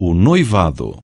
o noivado.